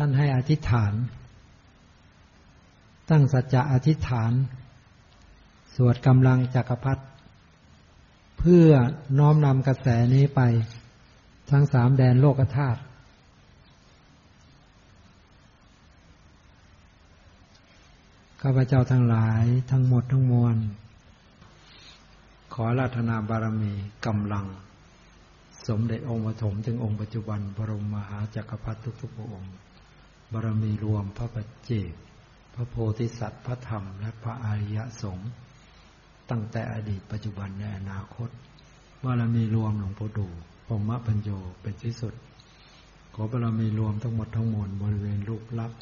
ท่านให้อธิษฐาน ตั้งสัจจะอธิษฐาน สวดกำลังจักรพรรดิเพื่อน้อมนำกระแสนี้ไป ทั้งสามแดนโลกธาตุข้าพเจ้าทั้งหลายทั้งหมดทั้งมวล ขอราธนาบารมีกำลัง สมเด็จองค์ปฐมถึงองค์ปัจจุบัน บรมมหาจักรพรรดิทุกๆพระองค์ บารมีรวมพระปัจเจกพระโพธิสัตว์พระธรรม และพระอริยสงฆ์ตั้งแต่อดีตปัจจุบันในอนาคต บารมีรวมหลวงปู่ดูพรมปัญโยเป็นที่สุด ขอบารมีรวมทั้งหมดทั้งมวลบริเวณรูปลักษณ์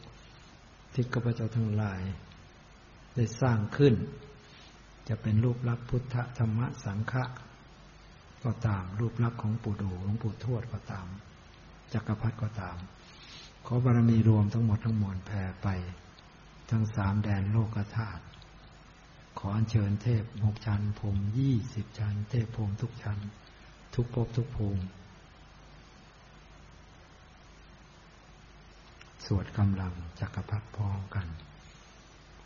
ที่ข้าพเจ้าทั้งหลาย ได้สร้างขึ้น จะเป็นรูปลักษณ์พุทธธรรมสังฆะก็ตามรูปลักษณ์ของปู่ดูหลวงปู่ทวดก็ตามจักรพรรดิก็ตาม ขอบารมีรวมทั้งหมดทั้งมวลแผ่ไป ทั้งสามแดนโลกธาตุขออัญเชิญเทพหกชั้นภูมิยี่สิบชั้น เทพภูมิทุกชั้น ทุกภพทุกภูมิ สวดกำลังจักรพรรดิพร้อมกัน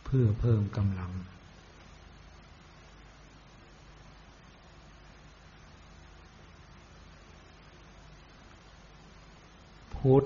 เพื่อเพิ่มกำลังพุทธ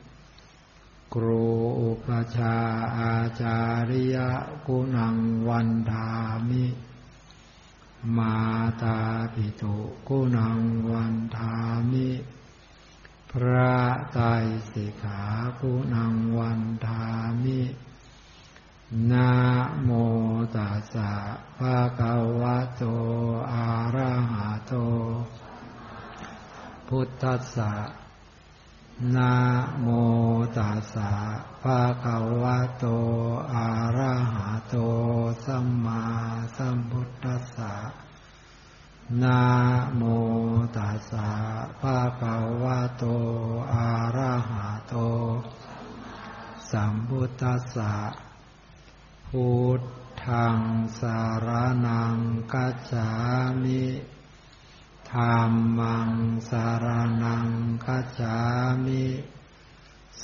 ครูอุปชาอาจาริยกุณังวันธามิ มาตาปิตุกุนังวันทามิ พระไตรสิกขากุนังวันทามินะโมตัสสะภะคะวะโต อะระหะโต พุทธัสสะ นะโมตัสสะภะคะวะโต อะระหะโต สัมมาสัมพุทธัสสะนะโมตัสสะภะคะวะโต อะระหะโต สัมพุทธัสสะพุทธังสารนังกัจจามิ ธรรมังสารนังคัจฉามิ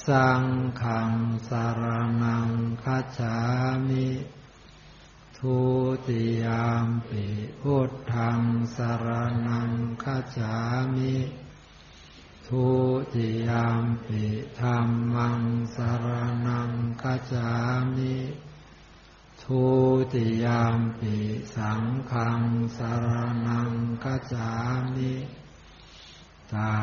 สังขังสารนังคัจฉามิ ทุติยามปิพุทธังสารนังคัจฉามิทุติยามปิธรรมังสารนังคัจฉามิ ทุติยามปิสังขังสารนังกัจจามิตา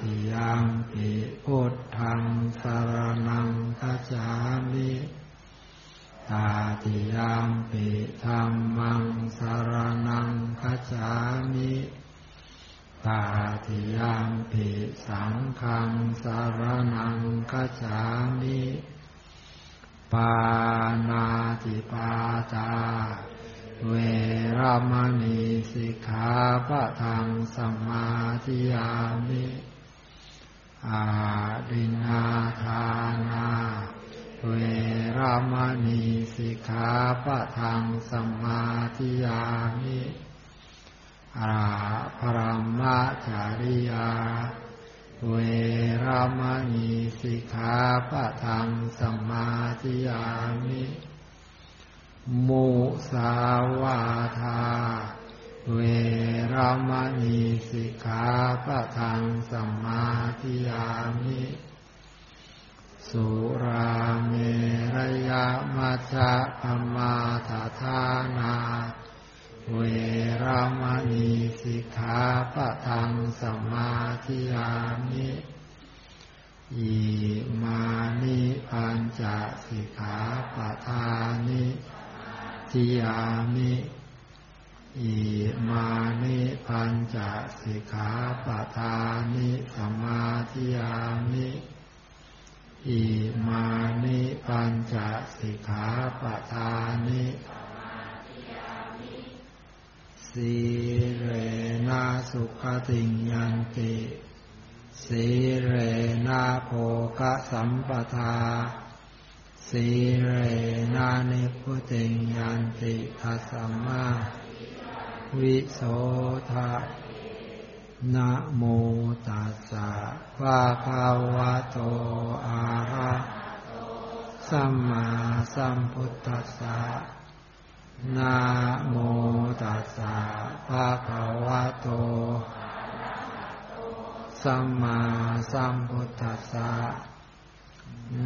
ติยามปิพุทธังสารนังกัจจามิตาติยามปิธรรมังสารนังกัจจามิตาติยามปิสังขังสารนังกัจจามิ ปานาติปาตา เวรมณีสิกขาปะทังสมาธิยามิอาดินาทานา เวรมณีสิกขาปะทังสมาธิยามิอาภรมจาริยา เวรามณีสิกขาปะทังสมาธิยามิมุสาวาทา เวรามณีสิกขาปะทังสมาธิยามิ สุราเมรยามัชฌะปมาทานา เวรามณีสิกขาปะทังสมาธิยามิอิมานิปัญจสิกขาปะทานิทิยามิอิมานิปัญจสิกขาปะทานิสมาธิยามิอิมานิปัญจสิกขาปะทานิ สีเรนะสุขติยันติสีเรนะโภกสัมปทาสีเรนะนิพุติยันติทัสมาวิโสทะนะโมตัสสะภะคะวะโตอะระสัมมาสัมพุทธัสสะนะโมตัสสะภะคะวะโต สัมมาสัมพุทธัสสะ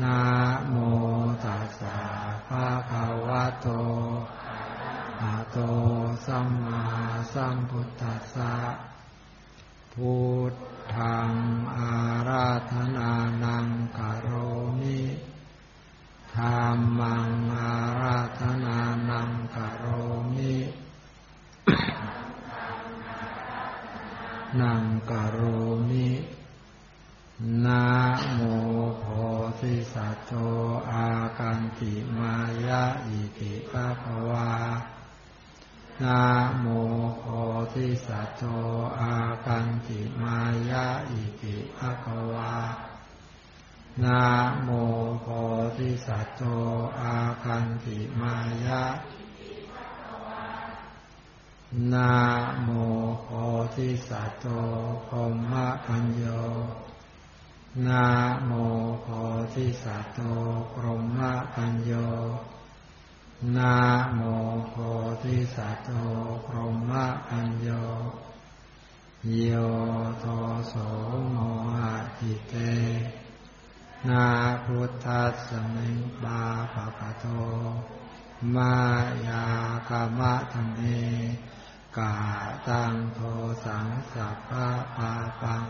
นะโมตัสสะภะคะวะโตอะโตสัมมาสัมพุทธัสสะพุทธังอาราธนานังกโรมิธรรมังอาราธนานังกโรมิ นังกโรมินะโมโพธิสัตโตอากันติมายะอิติปะภวานะโมโพธิสัตโตอากันติมายะอิติภะคะวานะโมโพธิสัตโตอากันติมายะ นะโมโพธิสัตโตพรหมปัญโยนะโมโพธิสัตโตพรหมปัญโยนะโมโพธิสัตโตพรหมปัญโย โยโทโสโมหะจิเต นาพุทธัสสมิงบาปะปะโต มายากามะธรรมเม กาตังโทสังสัพพะปาปัง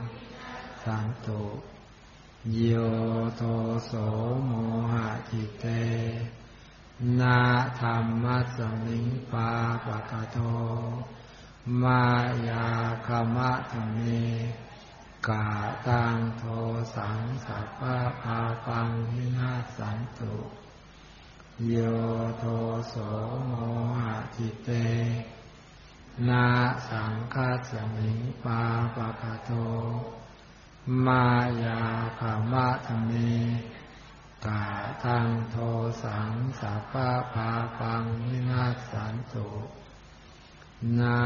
สังตุโยโทโสโมหะจิเต นาธรรมัสมิงปาปะกะโตมายาคมะธรรมเมกาตังโทสังสัพพะปาปังวินาสันตุโยโทโสโมหะจิเต นาสังฆาสมิงปาปะกะโต มายาคมะธมเมกาทังโทสังสัพพะพาปังวินาสันตุนา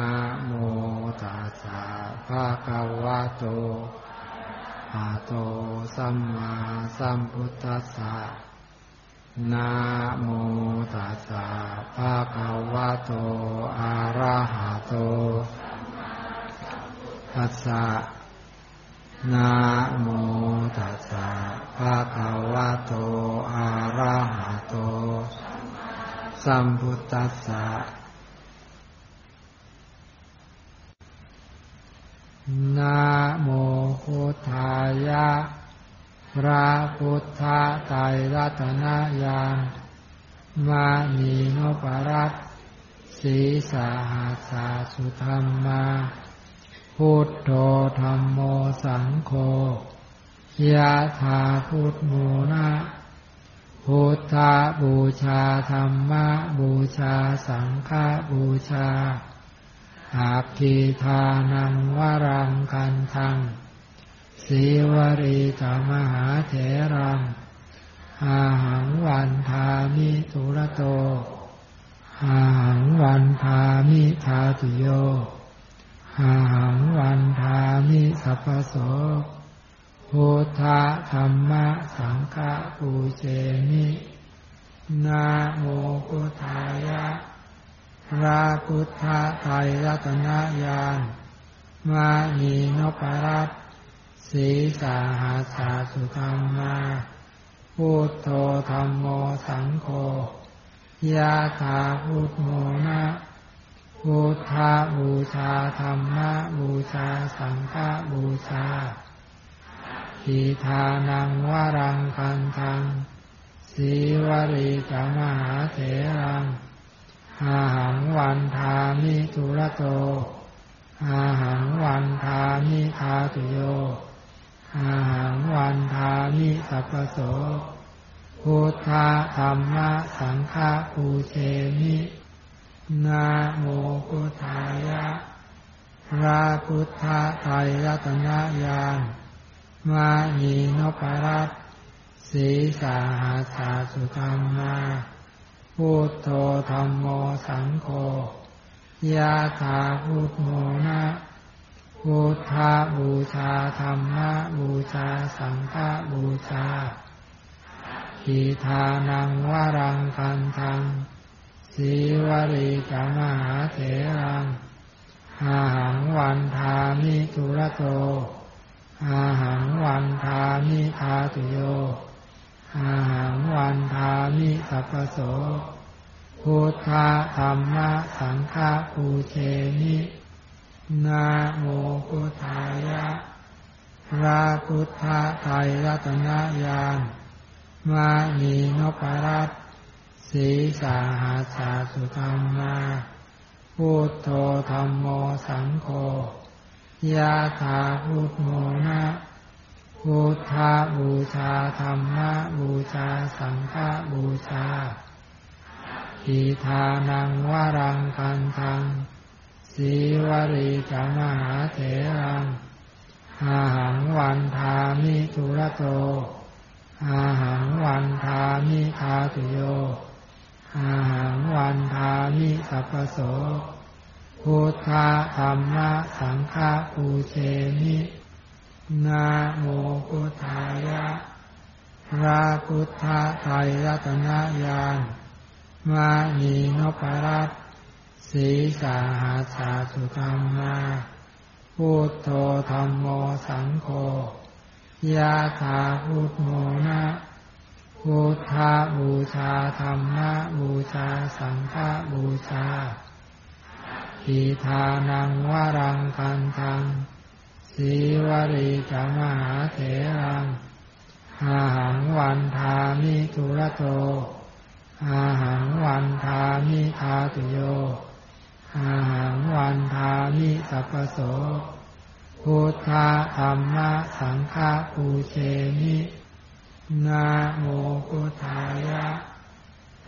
โมตัสสะภะคะวะโตอะโตสัมมาสัมพุทธัสสะนาโม ตัสสะภะคะวะโต อะระหะโตตัสสะนะโมตัสสะภะคะวะโต อะระหะโต สัมพุทธัสสะนะโมพุทธายะพระพุทธไตรรัตนญาณ มานีโนปรัตสีสาหาสาสุธรรมาพุทโธธรรมโมสังโฆยะถาพุทโมนะพุทธบูชาธรรมบูชาสังฆบูชาอาคีทานังวรังกันทังสีวรีธรรมหาเถรัง อาหังวันทามิตุระโต อาหังวันทามิทาตุโย อาหังวันทามิสัพโสพุทธธรรมะสังฆปูเชมินาโมพุทธายะพระพุทธไตรรัตนญาณมานีนปรัตสีสาหาสาสุธรรมา พุทโธธรรมโมสังโฆยะถาพุทโมนะพุทธบูชาธรรมะบูชาสังฆบูชาทีทานังวรังคันทังสีวรีจมหาเถรังอาหังวันทามิทุระโตอาหังวันทามิทาตุโย อาหังวันทามิสัพโสพุทธธรรมะสังฆปูเชมินาโมพุทธายะพระพุทธไตรรัตนญาณมานีนปรัตสีสาหาสาสุธรรมาพุทโธธรรมโมสังโฆยาถาพุทโมนะ พุทธาบูชาธรรมะบูชาสังฆบูชาอิทานังวรังกันทังสีวริกามหาเถรังอาหังวันทามิทุระโตอาหังวันทามิทาตุโยอาหังวันทามิสัพโสพุทธธรรมะสังฆปูเชมิ นาโมพุทธายะพระพุทธไตรรัตนญาณมานีนปรัตสีสาหาสาสุธรรมาพุทโธธรรมโมสังโฆยาถาพุทโมนะพุทธาบูชาธรรมะบูชาสังฆบูชาอิทานังวรังกันทัง สีวริจามหาเถรังอาหังวันทามิทุระโต อาหังวันทามิทาตุโย อาหังวันทามิสัพโส พุทธะธรรมะสังฆปูเชมินาโมพุทธายะพระพุทธไตรรัตนญาณมานีนปรัต สีสาหาสาสุธรรมาพุทโธธรรมโมสังโฆยาถาพุทโมนะพุทธาบูชาธรรมะบูชาสังฆบูชาอิทานังวารังกันทังสีวริจามหาเถรังอาหังวันทามิทุระโตอาหังวันทามิทาตุโย อาหังวันทามิสัพโสพุทธธรรมะสังฆปูเชมินาโมพุทธายะ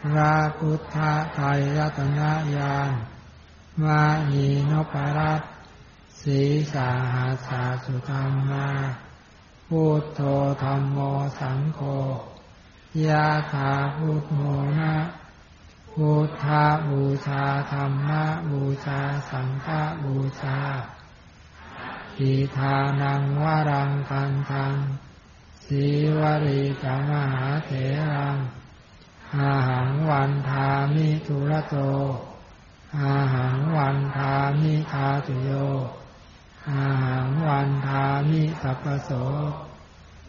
พระพุทธไตรรัตนญาณมานีนปรัตสีสาหาสาสุธรรมาพุทโธธรรมโมสังโฆยาถาพุทโมนะ พุทธาบูชาธรรมะบูชาสังฆบูชาอิทานังวรังกันทังสีวริกามหาเถรังอาหังวันทามิทุระโตอาหังวันทามิทาตุโยอาหังวันทามิสัพโส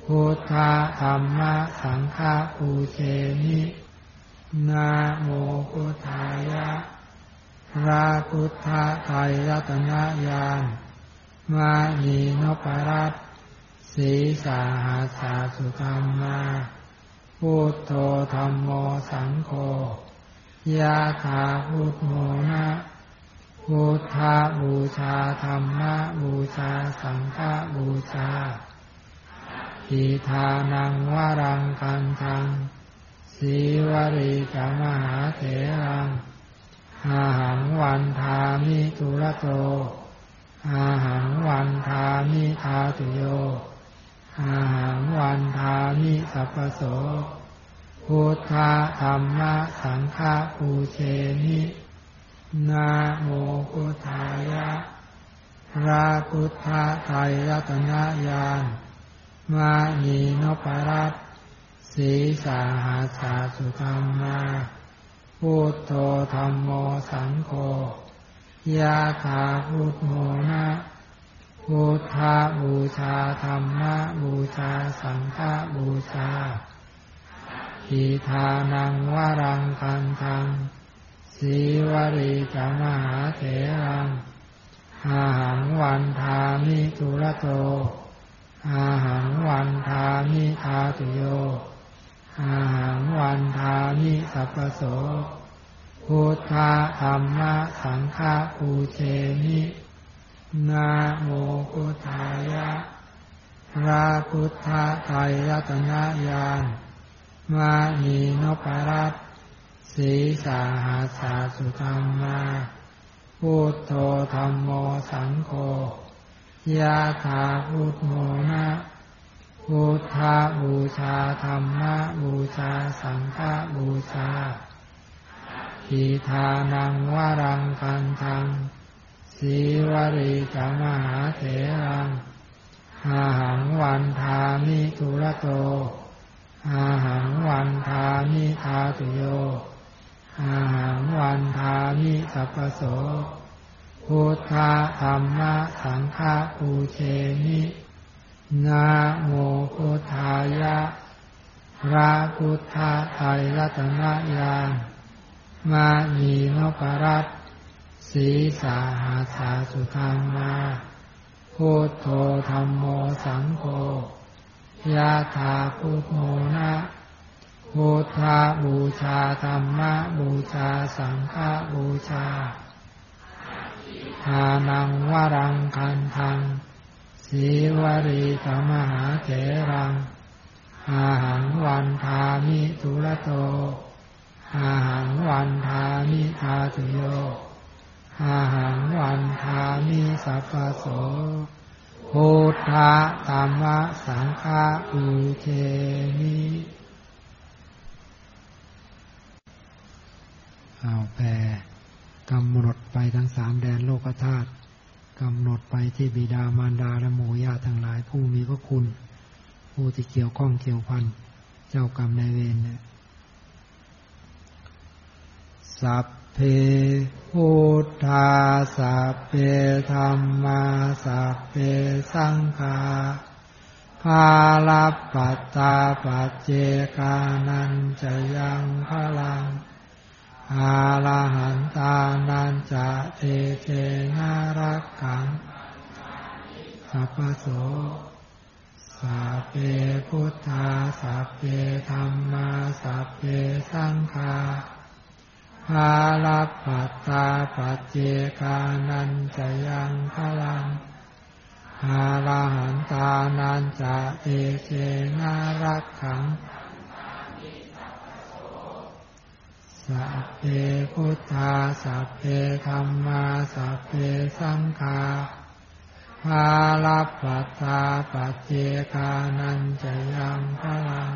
พุทธธรรมะสังฆปูเชมิ นาโมพุทธายะพระพุทธไตรรัตนญาณมานีนปรัตสีสาหาสาสุธรรมาพุทโธธรรมโมสังโฆยาถาพุทโมนะพุทธาบูชาธรรมะบูชาสังฆบูชาอิทานังวรังกันทัง สีวริกามหาเถรังอาหังวันทามิทุระโต อาหังวันทามิทาตุโย อาหังวันทามิสัพโส พุทธธรรมะสังฆปูเชมินาโมพุทธายะพระพุทธไตรรัตนญาณมานีนปรัต สีสาหาสาสุธรรมาพุทโธธรรมโมสังโฆยาถาพุทโมนะพุทธาบูชาธรรมะบูชาสังฆบูชาอิทานังวรังกันทังสีวริจามหาเถรังอาหังวันทามิทุระโตอาหังวันทามิทาตุโย อาหังวันทามิสัพโสพุทธธรรมะสังฆปูเชมินาโมพุทธายะพระพุทธไตรรัตนญาณมานีนปรัตสีสาหาสาสุธรรมาพุทโธธรรมโมสังโฆยะถาพุทโมนะ พุทธาบูชาธรรมะบูชาสังฆบูชาทีทานังวรังกันทังสีวริจามหาเถรังอาหังวันทามิทุระโตอาหังวันทามิทาตุโยอาหังวันทามิสัพโสพุทธธรรมะสังฆปูเชมิ นาโมพุทธายะ พระพุทธไตรรัตนญาณมานีนปรัตสีสาหาสาสุธรรมาพุทโธธรรมโมสังโฆยะถาพุทโมนะพุทธาบูชาธรรมะบูชาสังฆบูชาทานังวรังคันทัง สีวรีธรรมหาเถรัง อาหังวันทามิทุระโต อาหังวันทามิทาตุโย อาหังวันทามิสัพพโสพุทธะธรรมะสังฆะอุเทมิเอาแผ่กำหนดไปทั้งสามแดนโลกธาตุ กำหนดไปที่บิดามารดาและหมู่ญาติทั้งหลาย ผู้มีพระคุณ ผู้ที่เกี่ยวข้องเกี่ยวพันเจ้ากรรมนายเวรเนี่ยสัพเพพุทธาสัพเพธรรมาสัพเพสังฆาภาลปัตตาปัจเจกานันจะยังพลัง อาลาหันตานันจะเตเจนารักขังสัพโสสัพเพพุทธาสัพเพธรรมาสัพเพสังฆาภาลปัตตาปัจเจกานันจะยังพลังอาลาหันตานันจะเตเจนารักขัง สัพเพพุทธาสัพเพธรรมาสัพเพสังฆาภาลปัตตาปัจเจกานันจะยังพลัง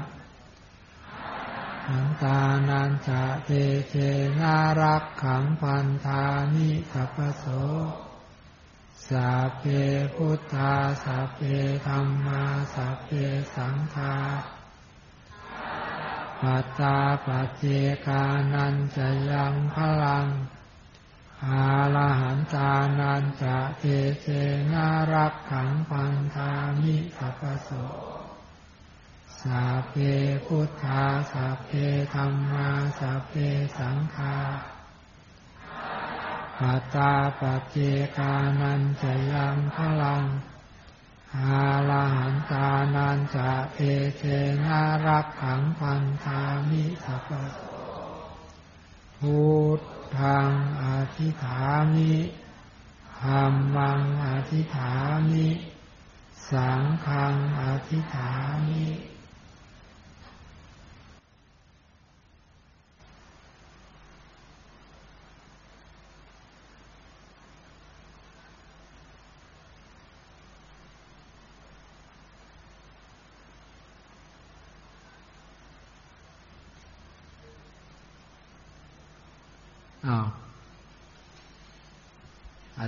หันตานันจะเตเจนารักขังพันธานิสัพโสสัพเพพุทธาสัพเพธรรมาสัพเพสังฆา ปัตตาปัจเจกานันจะยังพลังอาลหันตานันจะเตเจนารักขังพันธามิสัพโสสัพเพพุทธาสัพเพธรรมาสัพเพสังฆาปัตตาปัจเจกานันจะยังพลัง อาลาหันตานันจะเอเจนารักขังพันธามิสัพพุทธังอธิฐามิธรรมังอธิฐามิ สังฆังอธิฐามิ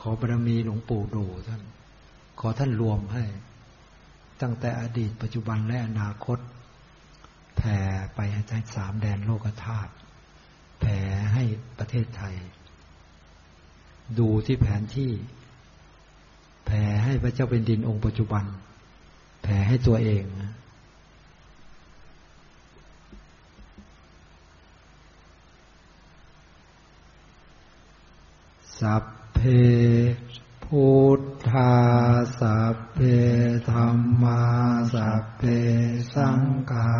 ขอบารมีหลวงปู่ดูท่าน ขอท่านรวมให้ ตั้งแต่อดีตปัจจุบันและอนาคต แผ่ไปให้สามแดนโลกธาตุแผ่ให้ประเทศไทย ดูที่แผนที่ แผ่ให้พระเจ้าเป็นดินองค์ปัจจุบัน แผ่ให้ตัวเองครับ เพพุทธาสัพเพธรรมาสัพเพสังฆา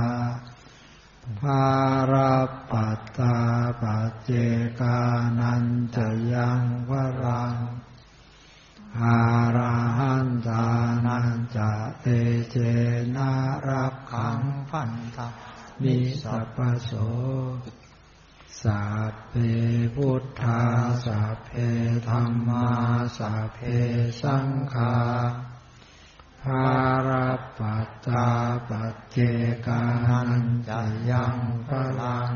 ภารปัตตาปัจเจกานันจะยังวรังอาราหันตานันจะเตเจนารักขังพันธามิสัพพโสสัพเพพุทธาสัพเพธรรมาสัพเพสังฆาภารปัตตาปัจเจกานันจะยังพลัง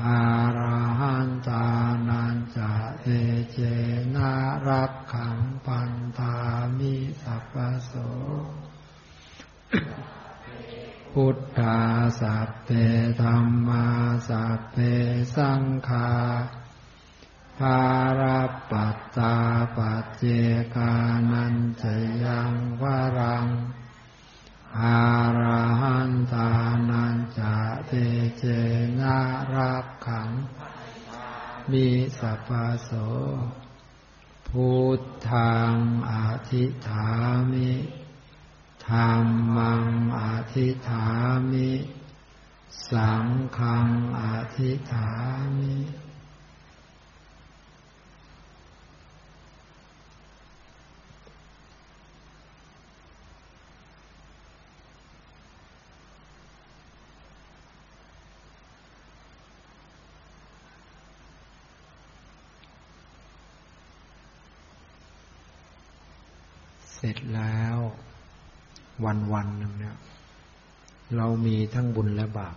อาราหันตานันจะเอเจนารักขังปันตามิสัพพโส พุทธาสัพเพธรรมาสัพเพสังฆาภารปัตตาปัจเจกานันจะยังวรังอาราหันตานันจะเตเจนารักขัง มีสัพพโสพุทธังอธิฐามิ ธรรมังอธิฐามิ สังฆังอธิฐามิเสร็จแล้ว วันวันหนึ่งเนี่ยเรามีทั้งบุญและบาป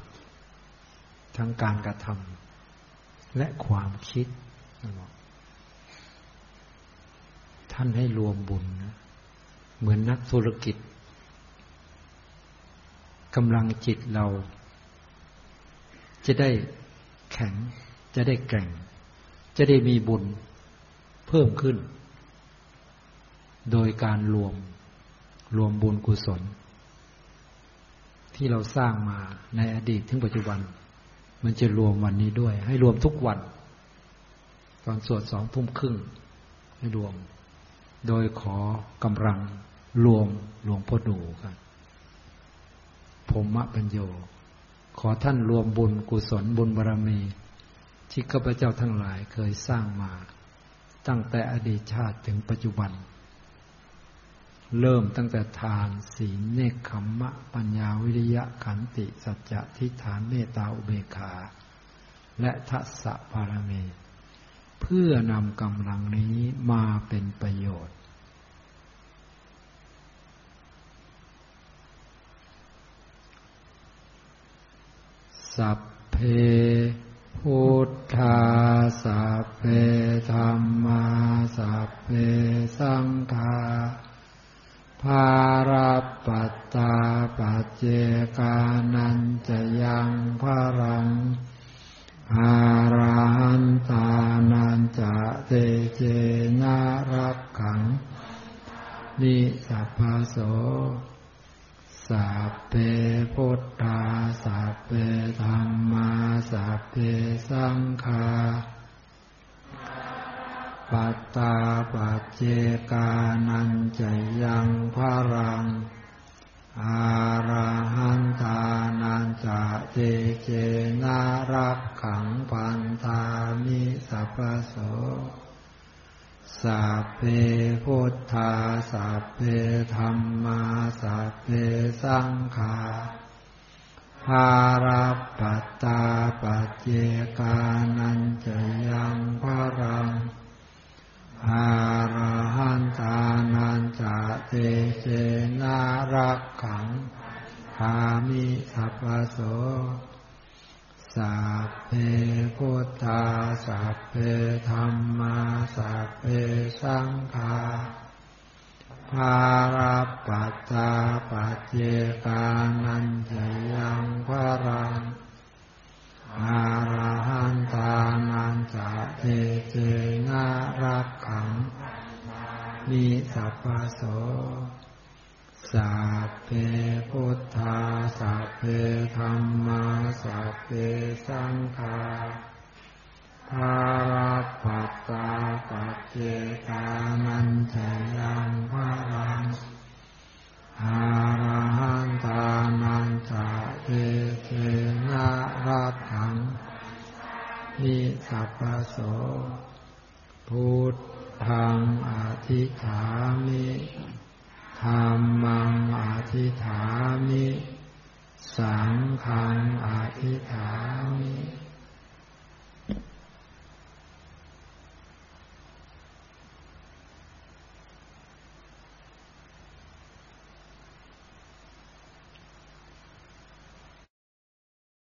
ทั้งการกระทำและความคิด ท่านให้รวมบุญนะเหมือนนักธุรกิจกำลังจิตเรา จะได้แข็ง จะได้แกร่ง จะได้มีบุญเพิ่มขึ้น โดยการรวม รวมบุญกุศล ที่เราสร้างมาในอดีตถึงปัจจุบัน มันจะรวมวันนี้ด้วย ให้รวมทุกวัน ตอนสวดสองทุ่มครึ่งให้รวม โดยขอกำลังรวมหลวงพ่อดูครับผมมะปัญโย ขอท่านรวมบุญกุศลบุญบารรมี ที่ข้าพเจ้าทั้งหลายเคยสร้างมา ตั้งแต่อดีตชาติถึงปัจจุบัน เริ่มตั้งแต่ทาน ศีลเนคขมมะ ปัญญาวิริยะขันติ สัจจะทิฏฐานเมตตาอุเบกขา และทัศสะพารมีเพื่อนำกำลังนี้มาเป็นประโยชน์ สัพเพพุทธาสัพเพธรรมา สัพเพสังฆา ภารปัตตาปัจเจกานันจะยังพรังอาราหันตานันจะเตเจนารักขัง นิสัพพโสสัพเพพุทธาสัพเพธรรมาสัพเพสังฆา ปัตตาปัจเจกานันจยังพระรัง อาราหันตานันจะเจเจนารักขังพันธามิสัพโสสัพเพพุทธาสัพเพธรรมาสัพเพสังฆาภาราปัตตาปัจเจกานันจยังพระรัง อารหันตานันจะเตเจนารักขังคามิสัพโสสัพเพพุทธาสัพเพธรรมาสัพเพสังฆาภาราปัตตาปัจเจกานันจะยังพระรัง อาราหันตานันจะเตเจนารักขังมิสัพพโสสัพเพพุทธาสัพเพธรรมาสัพเพสังฆาภารัปัตตาปัจเจตานันจยังพระรังอาระหันตานันจะ เตเทนะราถัง นิสัพพโสพุทธังอธิฐามิธรรมังอธิฐามิ สังฆังอธิฐามิ